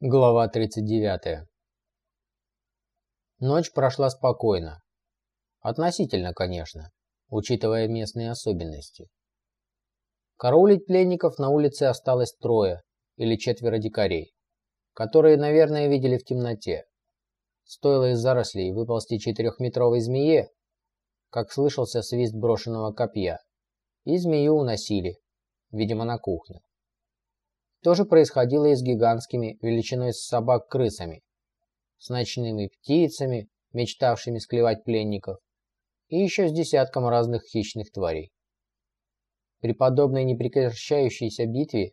Глава 39. Ночь прошла спокойно. Относительно, конечно, учитывая местные особенности. Караулить пленников на улице осталось трое или четверо дикарей, которые, наверное, видели в темноте. Стоило из зарослей выползти четырехметровой змее, как слышался свист брошенного копья, и змею уносили, видимо, на кухню. То же происходило и с гигантскими, величиной собак, крысами, с ночными птицами, мечтавшими склевать пленников, и еще с десятком разных хищных тварей. При подобной непрекращающейся битве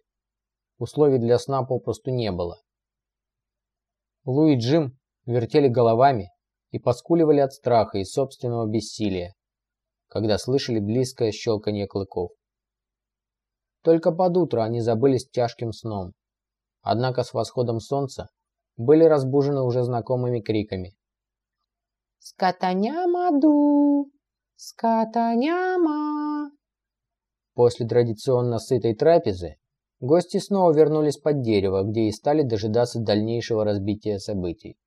условий для сна попросту не было. Лу и Джим вертели головами и поскуливали от страха и собственного бессилия, когда слышали близкое щелканье клыков. Только под утро они забылись тяжким сном. Однако с восходом солнца были разбужены уже знакомыми криками. «Скотаняма-ду! Скотаняма!» После традиционно сытой трапезы гости снова вернулись под дерево, где и стали дожидаться дальнейшего разбития событий.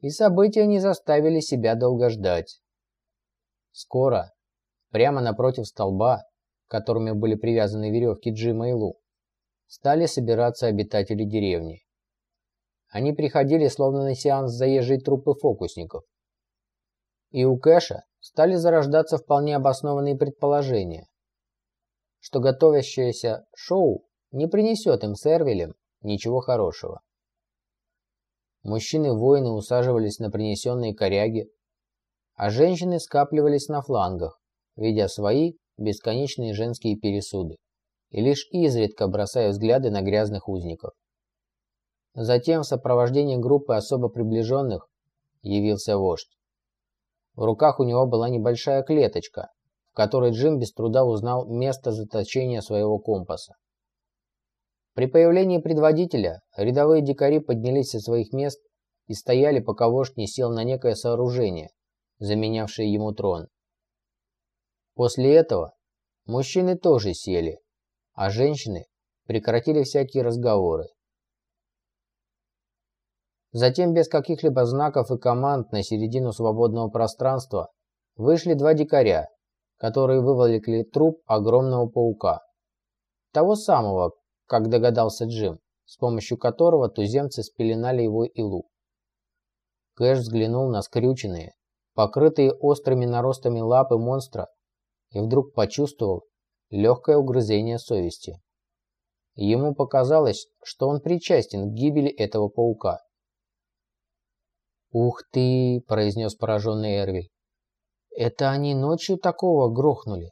И события не заставили себя долго ждать. Скоро, прямо напротив столба, которыми были привязаны веревки Джима и Лу, стали собираться обитатели деревни. Они приходили словно на сеанс заезжей труппы фокусников. И у Кэша стали зарождаться вполне обоснованные предположения, что готовящееся шоу не принесет им с Эрвелем ничего хорошего. Мужчины-воины усаживались на принесенные коряги, а женщины скапливались на флангах, видя свои бесконечные женские пересуды и лишь изредка бросая взгляды на грязных узников. Затем в сопровождении группы особо приближенных явился вождь. В руках у него была небольшая клеточка, в которой Джим без труда узнал место заточения своего компаса. При появлении предводителя рядовые дикари поднялись со своих мест и стояли, пока вождь не сел на некое сооружение, заменявшее ему трон. После этого мужчины тоже сели, а женщины прекратили всякие разговоры. Затем без каких-либо знаков и команд на середину свободного пространства вышли два дикаря, которые выволокли труп огромного паука. Того самого, как догадался Джим, с помощью которого туземцы спеленали его илу. Кэш взглянул на скрюченные, покрытые острыми наростами лапы монстра и вдруг почувствовал легкое угрызение совести. Ему показалось, что он причастен к гибели этого паука. «Ух ты!» – произнес пораженный Эрвиль. «Это они ночью такого грохнули?»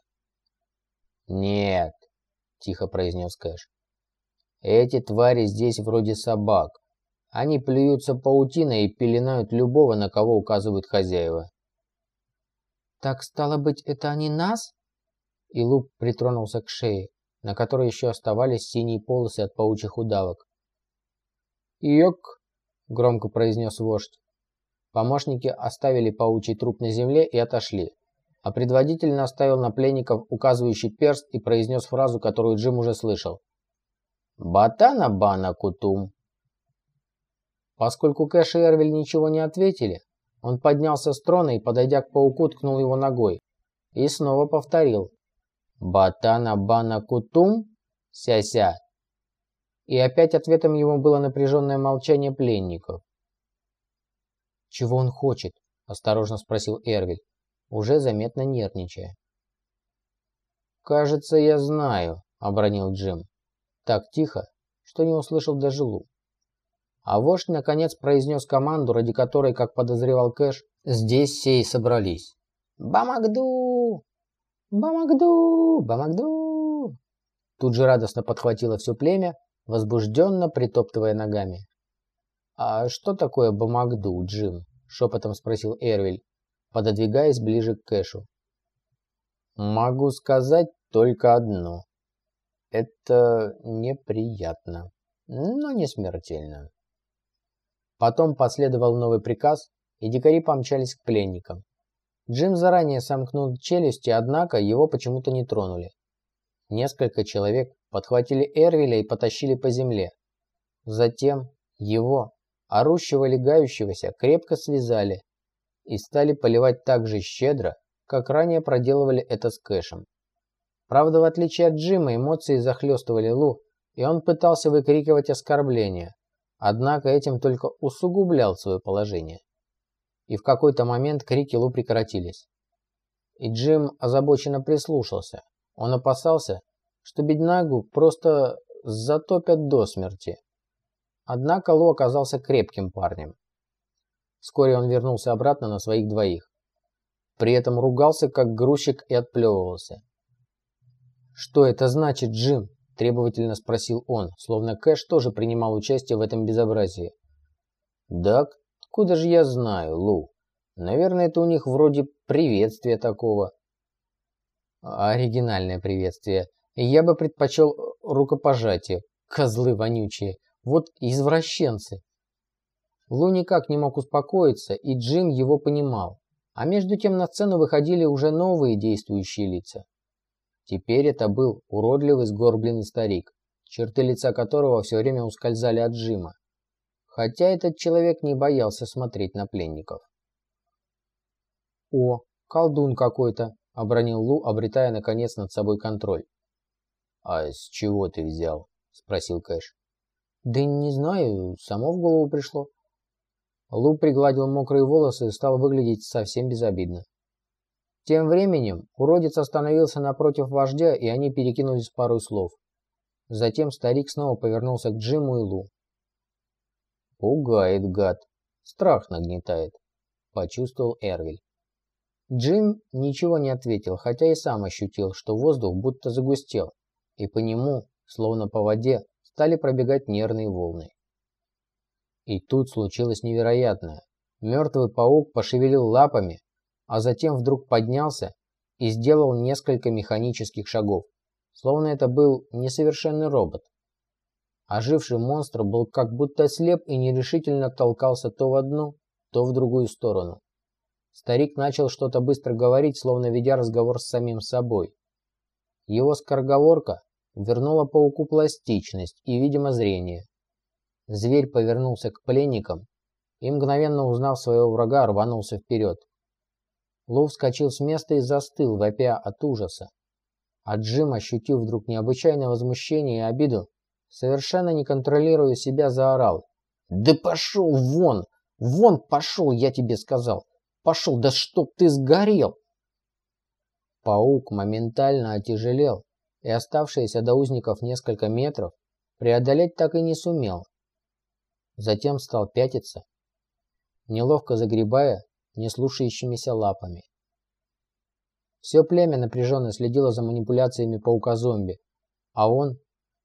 «Нет», – тихо произнес Кэш. «Эти твари здесь вроде собак. Они плюются паутиной и пеленают любого, на кого указывают хозяева. «Так, стало быть, это они нас?» И Луп притронулся к шее, на которой еще оставались синие полосы от паучьих удавок. «Йок!» — громко произнес вождь. Помощники оставили паучий труп на земле и отошли, а предводитель наставил на пленников указывающий перст и произнес фразу, которую Джим уже слышал. «Батана бана кутум!» Поскольку Кэш и Эрвиль ничего не ответили, он поднялся с трона и, подойдя к пауку, ткнул его ногой. И снова повторил. «Батана бана кутум? Ся-ся!» И опять ответом ему было напряженное молчание пленников. «Чего он хочет?» – осторожно спросил Эрвиль, уже заметно нервничая. «Кажется, я знаю», – обронил Джим. Так тихо, что не услышал даже Лу. А вождь наконец произнес команду, ради которой, как подозревал Кэш, здесь все и собрались. «Бамагду! Бамагду! Бамагду!» Тут же радостно подхватило все племя, возбужденно притоптывая ногами. «А что такое Бамагду, Джим?» – шепотом спросил Эрвиль, пододвигаясь ближе к Кэшу. «Могу сказать только одно. Это неприятно, но не смертельно». Потом последовал новый приказ, и дикари помчались к пленникам. Джим заранее сомкнул челюсти, однако его почему-то не тронули. Несколько человек подхватили Эрвиля и потащили по земле. Затем Его, орущего легающегося, крепко связали и стали поливать так же щедро, как ранее проделывали это с Кэшем. Правда, в отличие от Джима, эмоции захлестывали Лу, и он пытался выкрикивать оскорбления, однако этим только усугублял свое положение. И в какой-то момент крики Лу прекратились. И Джим озабоченно прислушался. Он опасался, что беднягу просто затопят до смерти. Однако Лу оказался крепким парнем. Вскоре он вернулся обратно на своих двоих. При этом ругался, как грузчик, и отплевывался. «Что это значит, Джим?» – требовательно спросил он, словно Кэш тоже принимал участие в этом безобразии. «Да откуда же я знаю, Лу? Наверное, это у них вроде приветствия такого». «Оригинальное приветствие. Я бы предпочел рукопожатие. Козлы вонючие. Вот извращенцы». Лу никак не мог успокоиться, и Джим его понимал. А между тем на сцену выходили уже новые действующие лица. Теперь это был уродливый сгорбленный старик, черты лица которого все время ускользали от Джима. Хотя этот человек не боялся смотреть на пленников. «О, колдун какой-то!» – обронил Лу, обретая наконец над собой контроль. «А с чего ты взял?» – спросил Кэш. «Да не знаю, само в голову пришло». Лу пригладил мокрые волосы и стал выглядеть совсем безобидно. Тем временем уродец остановился напротив вождя, и они перекинулись пару слов. Затем старик снова повернулся к Джиму и Лу. «Пугает, гад. Страх нагнетает», – почувствовал Эрвиль. Джим ничего не ответил, хотя и сам ощутил, что воздух будто загустел, и по нему, словно по воде, стали пробегать нервные волны. И тут случилось невероятное. Мертвый паук пошевелил лапами, а затем вдруг поднялся и сделал несколько механических шагов, словно это был несовершенный робот. Оживший монстр был как будто слеп и нерешительно толкался то в одну, то в другую сторону. Старик начал что-то быстро говорить, словно ведя разговор с самим собой. Его скороговорка вернула пауку пластичность и, видимо, зрение. Зверь повернулся к пленникам и, мгновенно узнав своего врага, рванулся вперед. Лу вскочил с места и застыл, вопя от ужаса. А Джим, ощутив вдруг необычайное возмущение и обиду, совершенно не контролируя себя, заорал. «Да пошел вон! Вон пошел, я тебе сказал! Пошел, да чтоб ты сгорел!» Паук моментально отяжелел, и оставшиеся до узников несколько метров преодолеть так и не сумел. Затем стал пятиться, неловко загребая неслушающимися лапами. Все племя напряженно следило за манипуляциями паука-зомби, а он,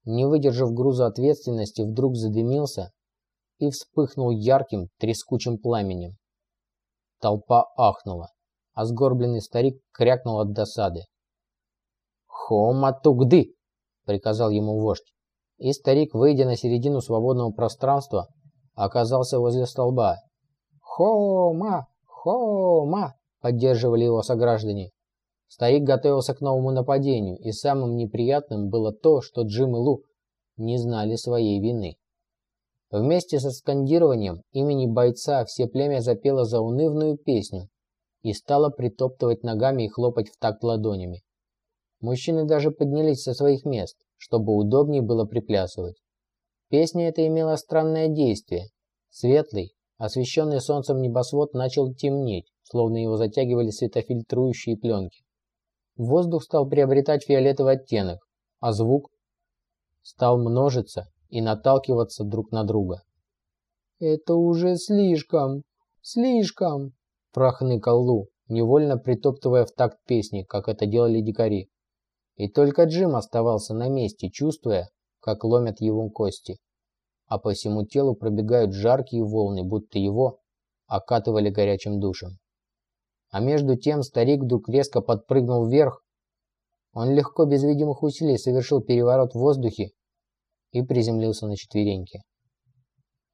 не выдержав груза ответственности, вдруг задымился и вспыхнул ярким, трескучим пламенем. Толпа ахнула, а сгорбленный старик крякнул от досады. «Хома-тугды!» — приказал ему вождь. И старик, выйдя на середину свободного пространства, оказался возле столба. «Хома! «Хома!» – поддерживали его сограждане. Старик готовился к новому нападению, и самым неприятным было то, что Джим и Лу не знали своей вины. Вместе со скандированием имени бойца все племя запело заунывную песню и стало притоптывать ногами и хлопать в такт ладонями. Мужчины даже поднялись со своих мест, чтобы удобнее было приплясывать. Песня эта имела странное действие. Светлый, Освещенный солнцем небосвод начал темнеть, словно его затягивали светофильтрующие пленки. Воздух стал приобретать фиолетовый оттенок, а звук стал множиться и наталкиваться друг на друга. «Это уже слишком! Слишком!» – прохныкал Лу, невольно притоптывая в такт песни, как это делали дикари. И только Джим оставался на месте, чувствуя, как ломят его кости а по всему телу пробегают жаркие волны, будто его окатывали горячим душем. А между тем старик вдруг резко подпрыгнул вверх. Он легко, без видимых усилий, совершил переворот в воздухе и приземлился на четвереньки.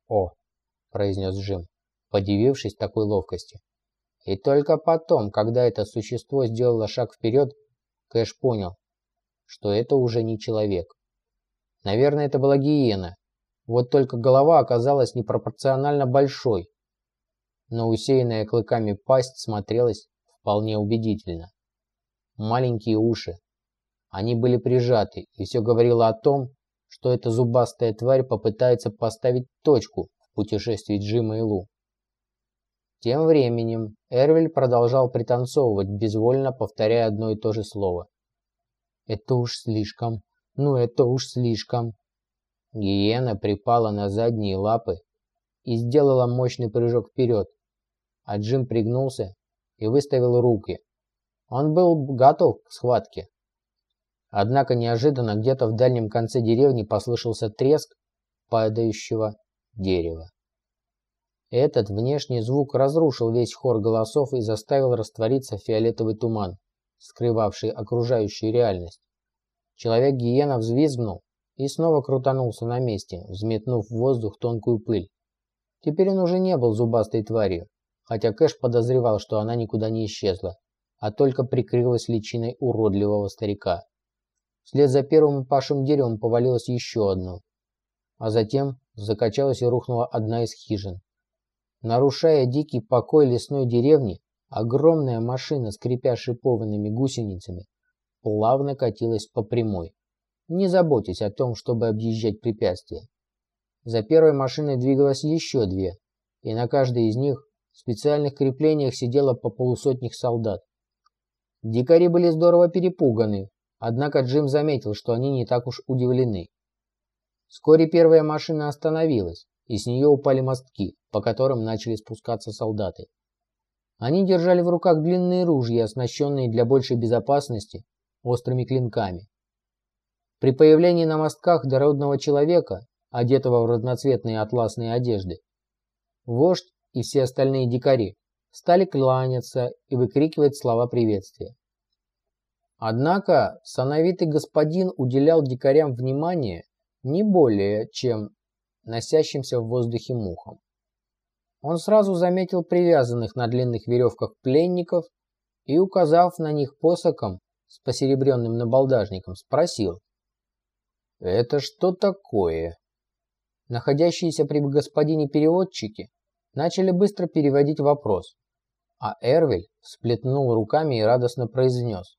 «О!» – произнес Джим, подивившись такой ловкости. И только потом, когда это существо сделало шаг вперед, Кэш понял, что это уже не человек. Наверное, это была гиена, Вот только голова оказалась непропорционально большой, но усеянная клыками пасть смотрелась вполне убедительно. Маленькие уши. Они были прижаты, и все говорило о том, что эта зубастая тварь попытается поставить точку в путешествии Джима и Лу. Тем временем Эрвель продолжал пританцовывать, безвольно повторяя одно и то же слово. «Это уж слишком, ну это уж слишком». Гиена припала на задние лапы и сделала мощный прыжок вперед, а Джим пригнулся и выставил руки. Он был готов к схватке. Однако неожиданно где-то в дальнем конце деревни послышался треск падающего дерева. Этот внешний звук разрушил весь хор голосов и заставил раствориться фиолетовый туман, скрывавший окружающую реальность. Человек-гиена взвизгнул и снова крутанулся на месте, взметнув в воздух тонкую пыль. Теперь он уже не был зубастой тварью, хотя Кэш подозревал, что она никуда не исчезла, а только прикрылась личиной уродливого старика. Вслед за первым упавшим деревом повалилось еще одно, а затем закачалась и рухнула одна из хижин. Нарушая дикий покой лесной деревни, огромная машина, скрипя шипованными гусеницами, плавно катилась по прямой, не заботясь о том, чтобы объезжать препятствия. За первой машиной двигалось еще две, и на каждой из них в специальных креплениях сидело по полусотних солдат. Дикари были здорово перепуганы, однако Джим заметил, что они не так уж удивлены. Вскоре первая машина остановилась, и с нее упали мостки, по которым начали спускаться солдаты. Они держали в руках длинные ружья, оснащенные для большей безопасности острыми клинками. При появлении на мостках дородного человека, одетого в разноцветные атласные одежды, вождь и все остальные дикари стали кланяться и выкрикивать слова приветствия. Однако сановитый господин уделял дикарям внимание не более, чем носящимся в воздухе мухам. Он сразу заметил привязанных на длинных веревках пленников и, указав на них посоком с посеребренным набалдажником, спросил. «Это что такое?» Находящиеся при господине переводчики начали быстро переводить вопрос, а Эрвель всплетнул руками и радостно произнес.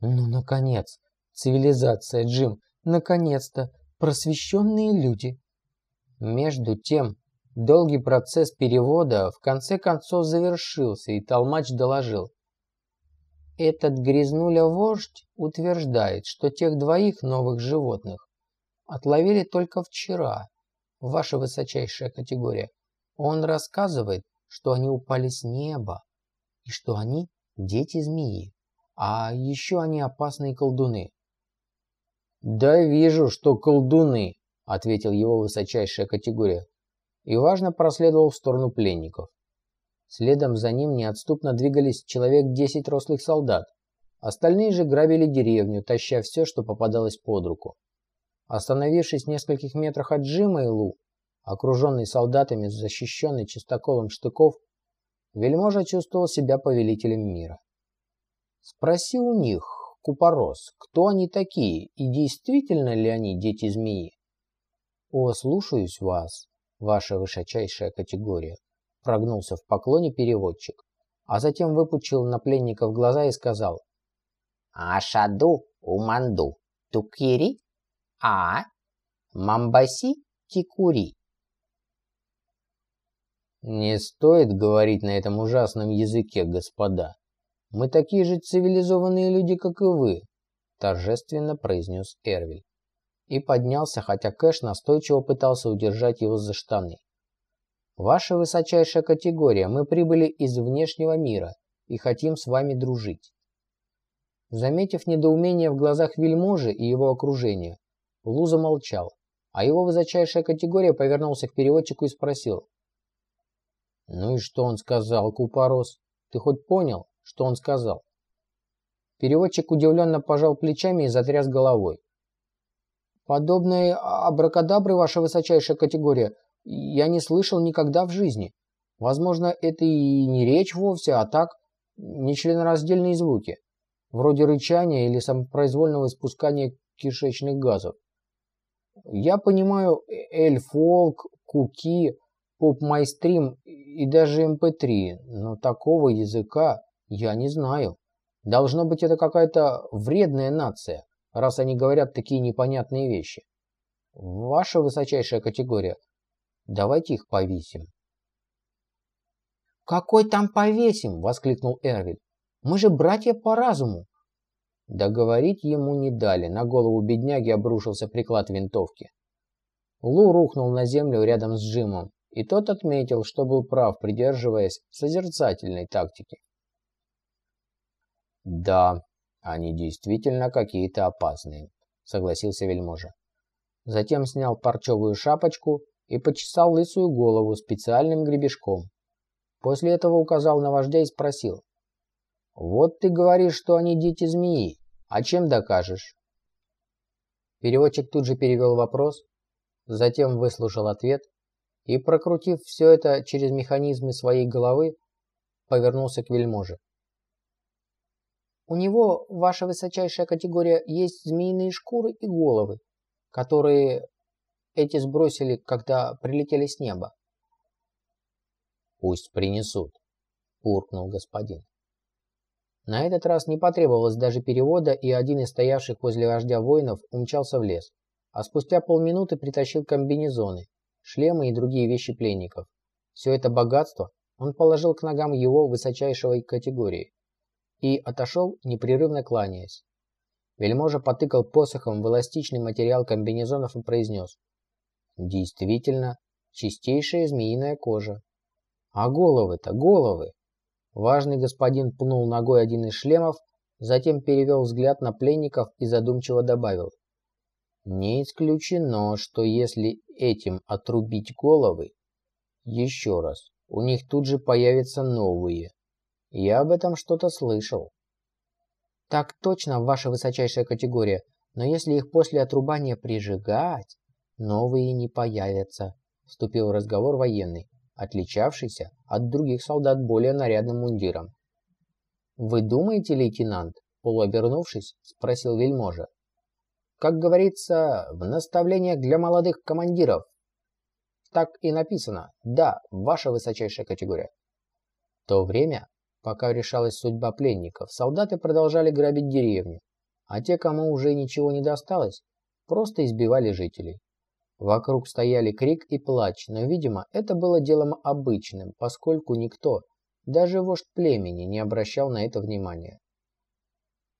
«Ну, наконец! Цивилизация, Джим! Наконец-то! Просвещенные люди!» Между тем, долгий процесс перевода в конце концов завершился, и Толмач доложил. Этот грязнуля-вождь утверждает, что тех двоих новых животных отловили только вчера, ваша высочайшая категория. Он рассказывает, что они упали с неба, и что они дети змеи, а еще они опасные колдуны. «Да вижу, что колдуны», ответил его высочайшая категория, и важно проследовал в сторону пленников. Следом за ним неотступно двигались человек десять рослых солдат. Остальные же грабили деревню, таща все, что попадалось под руку. Остановившись в нескольких метрах от Джима и Лу, окруженный солдатами, защищенный чистоколом штыков, вельможа чувствовал себя повелителем мира. Спроси у них, Купорос, кто они такие и действительно ли они дети змеи? «О, слушаюсь вас, ваша высочайшая категория», прогнулся в поклоне переводчик, а затем выпучил на пленников глаза и сказал «Ашаду уманду тукири, а мамбаси тикури». «Не стоит говорить на этом ужасном языке, господа. Мы такие же цивилизованные люди, как и вы», торжественно произнес Эрвиль и поднялся, хотя Кэш настойчиво пытался удержать его за штаны. «Ваша высочайшая категория, мы прибыли из внешнего мира и хотим с вами дружить». Заметив недоумение в глазах вельможи и его окружения, Лу замолчал, а его высочайшая категория повернулся к переводчику и спросил. «Ну и что он сказал, Купорос? Ты хоть понял, что он сказал?» Переводчик удивленно пожал плечами и затряс головой. Подобной абракадабры, ваша высочайшая категория, я не слышал никогда в жизни. Возможно, это и не речь вовсе, а так, нечленораздельные звуки, вроде рычания или самопроизвольного испускания кишечных газов. Я понимаю эльфолк, куки, поп-майстрим и даже mp3, эм но такого языка я не знаю. Должно быть, это какая-то вредная нация, раз они говорят такие непонятные вещи. Ваша высочайшая категория. Давайте их повесим. «Какой там повесим?» – воскликнул Эрвиль. «Мы же братья по разуму!» Договорить ему не дали, на голову бедняги обрушился приклад винтовки. Лу рухнул на землю рядом с Джимом, и тот отметил, что был прав, придерживаясь созерцательной тактики. «Да, они действительно какие-то опасные», — согласился вельможа. Затем снял парчевую шапочку и почесал лысую голову специальным гребешком. После этого указал на вождя и спросил. «Вот ты говоришь, что они дети змеи. А чем докажешь?» Переводчик тут же перевел вопрос, затем выслушал ответ и, прокрутив все это через механизмы своей головы, повернулся к вельможе. «У него, ваша высочайшая категория, есть змеиные шкуры и головы, которые эти сбросили, когда прилетели с неба. «Пусть принесут», – буркнул господин. На этот раз не потребовалось даже перевода, и один из стоявших возле вождя воинов умчался в лес, а спустя полминуты притащил комбинезоны, шлемы и другие вещи пленников. Все это богатство он положил к ногам его высочайшей категории и отошел, непрерывно кланяясь. Вельможа потыкал посохом в эластичный материал комбинезонов и произнес. «Действительно, чистейшая змеиная кожа. А головы-то, головы! Важный господин пнул ногой один из шлемов, затем перевел взгляд на пленников и задумчиво добавил. Не исключено, что если этим отрубить головы, еще раз, у них тут же появятся новые. Я об этом что-то слышал. Так точно, ваша высочайшая категория, но если их после отрубания прижигать, новые не появятся, вступил в разговор военный отличавшийся от других солдат более нарядным мундиром. «Вы думаете, лейтенант?» – полуобернувшись, спросил вельможа. «Как говорится, в наставлениях для молодых командиров». «Так и написано. Да, ваша высочайшая категория». В то время, пока решалась судьба пленников, солдаты продолжали грабить деревни, а те, кому уже ничего не досталось, просто избивали жителей. Вокруг стояли крик и плач, но, видимо, это было делом обычным, поскольку никто, даже вождь племени, не обращал на это внимания.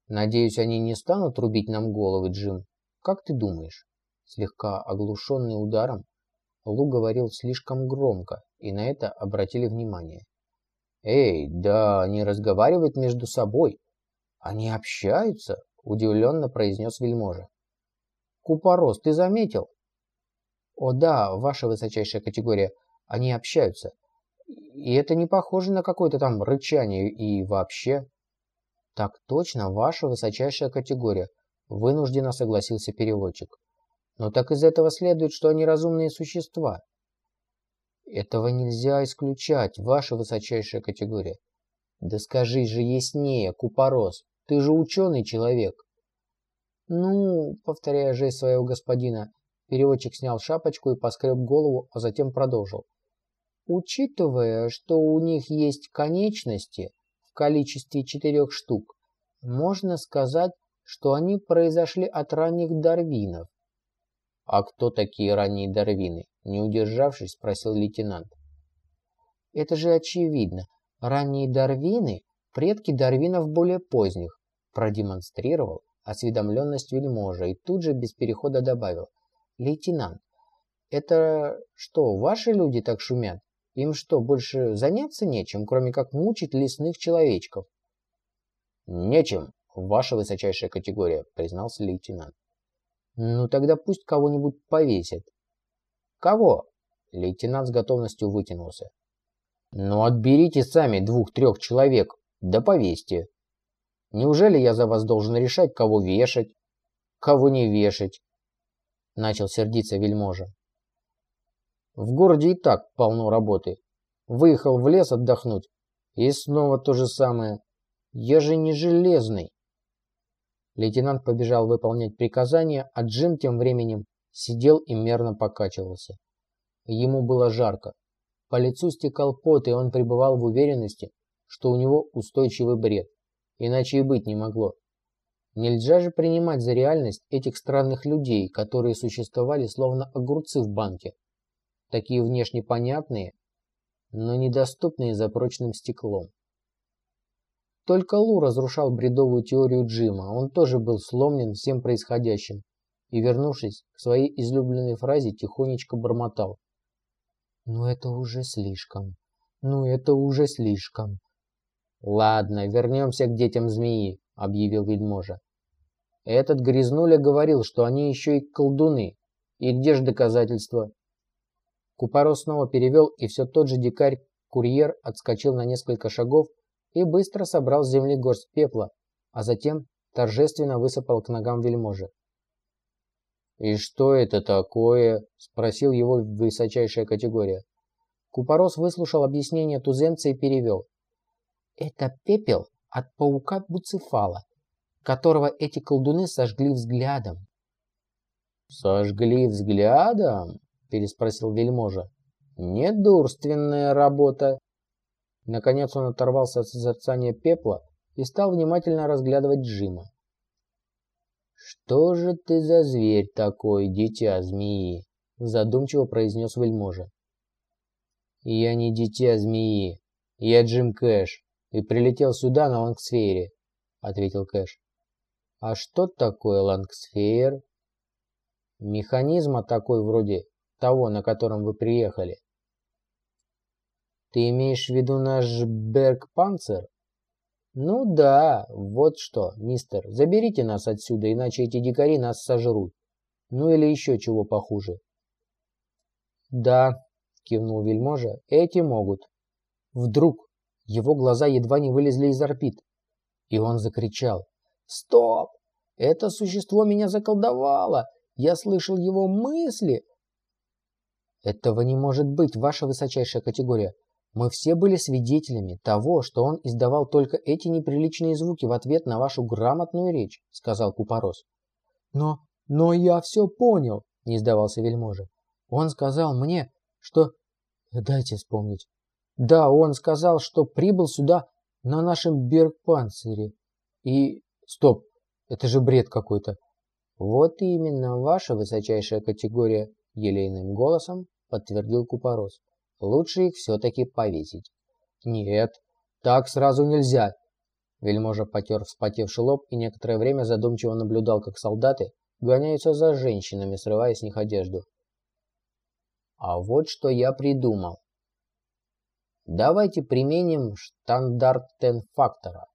«Надеюсь, они не станут рубить нам головы, Джим? Как ты думаешь?» Слегка оглушенный ударом, Лу говорил слишком громко, и на это обратили внимание. «Эй, да они разговаривают между собой. Они общаются?» – удивленно произнес вельможа. «Купорос, ты заметил? О да, ваша высочайшая категория, они общаются. И это не похоже на какое-то там рычание и вообще... Так точно, ваша высочайшая категория, вынужденно согласился переводчик. Но так из этого следует, что они разумные существа. Этого нельзя исключать, ваша высочайшая категория. Да скажи же яснее, Купорос, ты же ученый человек. Ну, повторяя жесть своего господина, Переводчик снял шапочку и поскреб голову, а затем продолжил. Учитывая, что у них есть конечности в количестве четырех штук, можно сказать, что они произошли от ранних дарвинов. «А кто такие ранние дарвины?» – не удержавшись, спросил лейтенант. «Это же очевидно. Ранние дарвины – предки дарвинов более поздних», – продемонстрировал осведомленность вельможа и тут же без перехода добавил. «Лейтенант, это что, ваши люди так шумят? Им что, больше заняться нечем, кроме как мучить лесных человечков?» «Нечем, ваша высочайшая категория», — признался лейтенант. «Ну тогда пусть кого-нибудь повесят». «Кого?» — лейтенант с готовностью вытянулся. «Ну отберите сами двух-трех человек, да повесьте. Неужели я за вас должен решать, кого вешать, кого не вешать? Начал сердиться вельможа. В городе и так полно работы. Выехал в лес отдохнуть, и снова то же самое. Я же не железный. Лейтенант побежал выполнять приказания, а Джим тем временем сидел и мерно покачивался. Ему было жарко. По лицу стекал пот, и он пребывал в уверенности, что у него устойчивый бред. Иначе и быть не могло. Нельзя же принимать за реальность этих странных людей, которые существовали словно огурцы в банке. Такие внешне понятные, но недоступные за прочным стеклом. Только Лу разрушал бредовую теорию Джима, он тоже был сломлен всем происходящим и, вернувшись к своей излюбленной фразе, тихонечко бормотал. «Ну это уже слишком, ну это уже слишком». «Ладно, вернемся к детям змеи», — объявил вельможа. «Этот грязнуля говорил, что они еще и колдуны. И где же доказательства?» Купорос снова перевел, и все тот же дикарь-курьер отскочил на несколько шагов и быстро собрал с земли горсть пепла, а затем торжественно высыпал к ногам вельможи. «И что это такое?» – спросил его высочайшая категория. Купорос выслушал объяснение туземца и перевел. «Это пепел от паука Буцефала, которого эти колдуны сожгли взглядом». «Сожгли взглядом?» – переспросил вельможа. «Недурственная работа. Наконец он оторвался от созерцания пепла и стал внимательно разглядывать Джима. «Что же ты за зверь такой, дитя змеи?» задумчиво произнес вельможа. «Я не дитя змеи, я Джим Кэш и прилетел сюда на Лангсфеере», ответил Кэш. «А что такое Лангсфеер?» «Механизма такой вроде того, на котором вы приехали», ты имеешь в виду наш Бергпанцер? Ну да, вот что, мистер, заберите нас отсюда, иначе эти дикари нас сожрут. Ну или еще чего похуже. Да, кивнул вельможа, эти могут. Вдруг его глаза едва не вылезли из орбит, и он закричал. «Стоп! Это существо меня заколдовало! Я слышал его мысли!» «Этого не может быть, ваша высочайшая категория. Мы все были свидетелями того, что он издавал только эти неприличные звуки в ответ на вашу грамотную речь, сказал Купорос. Но, но я все понял, не сдавался вельможа. Он сказал мне, что... Дайте вспомнить. Да, он сказал, что прибыл сюда на нашем Бергпанцире. И... Стоп, это же бред какой-то. Вот именно ваша высочайшая категория, елейным голосом подтвердил Купорос. Лучше их все-таки повесить. Нет, так сразу нельзя. Вельможа потер вспотевший лоб и некоторое время задумчиво наблюдал, как солдаты гоняются за женщинами, срывая с них одежду. А вот что я придумал. Давайте применим штандартен-фактора.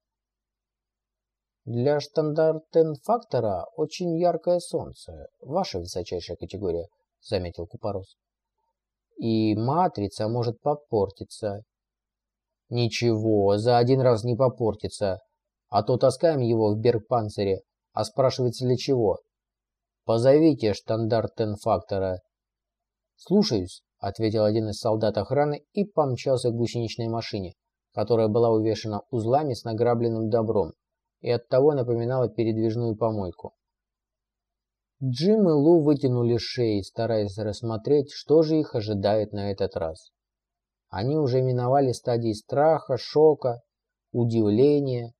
Для штандартен-фактора очень яркое солнце, ваша высочайшая категория, заметил Купорос и матрица может попортиться. Ничего, за один раз не попортится. А то таскаем его в Бергпанцере, а спрашивается для чего. Позовите штандартенфактора. Слушаюсь, ответил один из солдат охраны и помчался к гусеничной машине, которая была увешана узлами с награбленным добром и оттого напоминала передвижную помойку. Джим и Лу вытянули шеи, стараясь рассмотреть, что же их ожидает на этот раз. Они уже миновали стадии страха, шока, удивления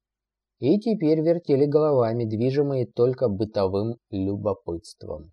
и теперь вертели головами, движимые только бытовым любопытством.